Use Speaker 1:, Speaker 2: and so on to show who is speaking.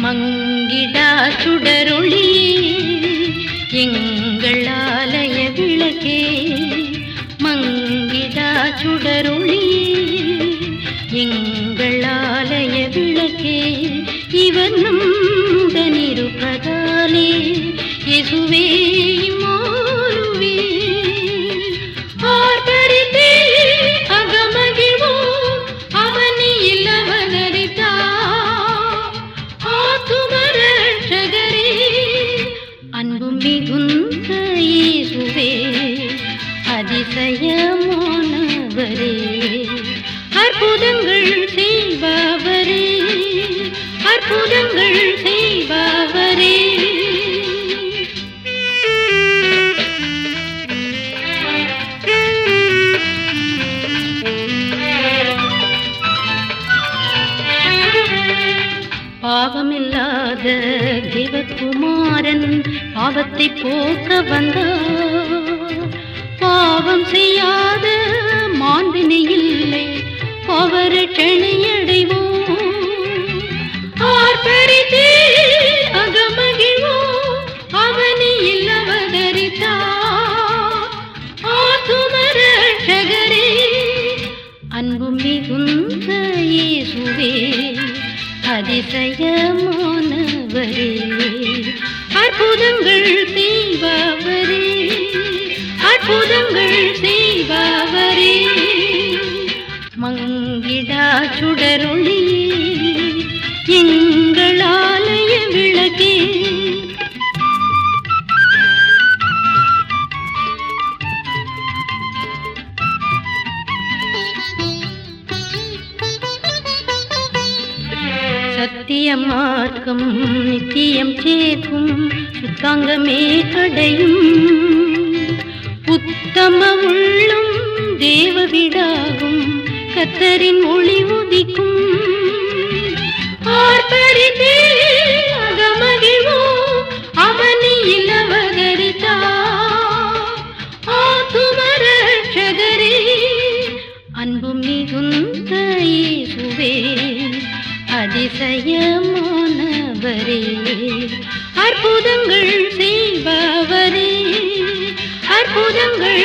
Speaker 1: மங்கிடா சுடரொளி எங்கள் ஆலய விளக்கே. மங்கிடா சுடரொளி எங்கள் ஆலய விளக்கே அதிசயமானவரே அற்புதங்கள் செய்பவரே. அற்புதங்கள் செய்பவரே. பாவமில்லாத தேவகுமாரன் பாவத்தை போக்க வந்தார். பவரட்சணை அடைவோம் ஆர்ப்பரித்தே அகமகிழ்வோம் அவனியில் அவதரித்தார் ஆத்துமரட்சகரே அன்பு மிகுந்த இயேசுவே அதிசயமானவரே அற்புதங்கள் செய்பவரே அற்புதங்கள் செய் மங்கிடா சுடரொளி எங்களாலய விளக்கே. சத்திய மார்க்கம் நித்தியம் சேர்க்கும் சுத்தாங்கமே அடையும் உத்தம உள்ளம் தேவ விடாகும். கத்தரின் ஒளி உதிக்கும். ஆர்ப்பரித்தே அகமகிழ்வோம் அவனியில் அவதரித்தார் ஆத்துமரட்சகரே அன்பு மிகுந்த இயேசுவே அதிசயமானவரே. அற்புதங்கள் செய்பவரே அற்புதங்கள்